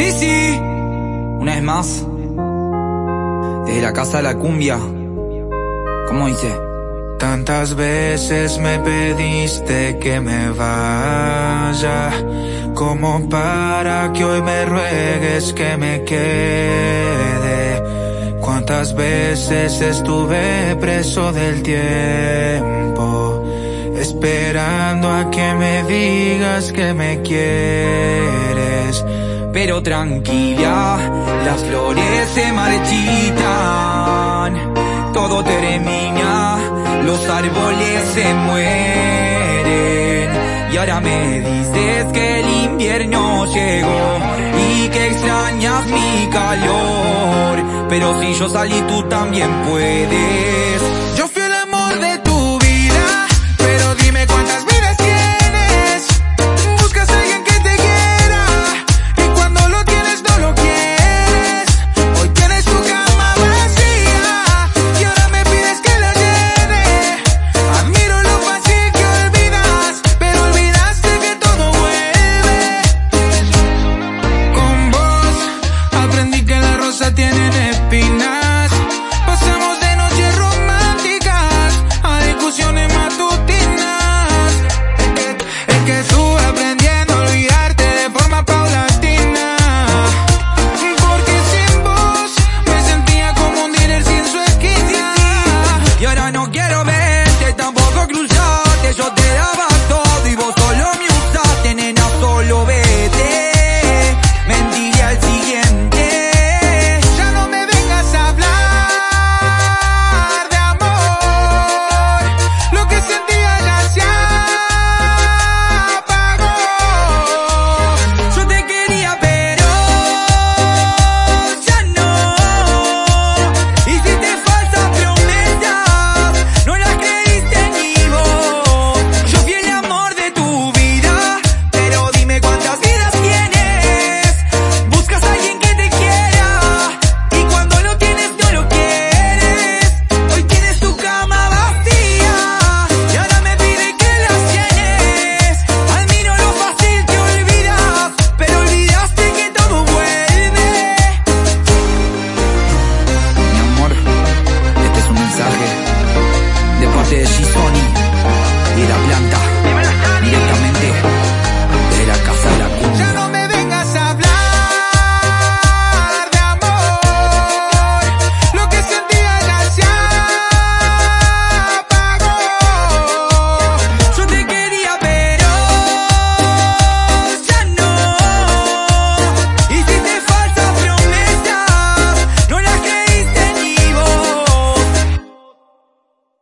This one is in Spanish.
Sí, sí. Una vez más. Desde la casa de la cumbia. ¿Cómo dice? Tantas veces me pediste que me vaya, como para que hoy me ruegues que me quede. Cuántas veces estuve preso del tiempo, esperando a que me digas que me quieres. Pero tranquila, las flores se marchitan, todo termina, los árboles se mueren. Y ahora me dices que el invierno llegó y que extrañas mi calor. Pero si yo salí tú también puedes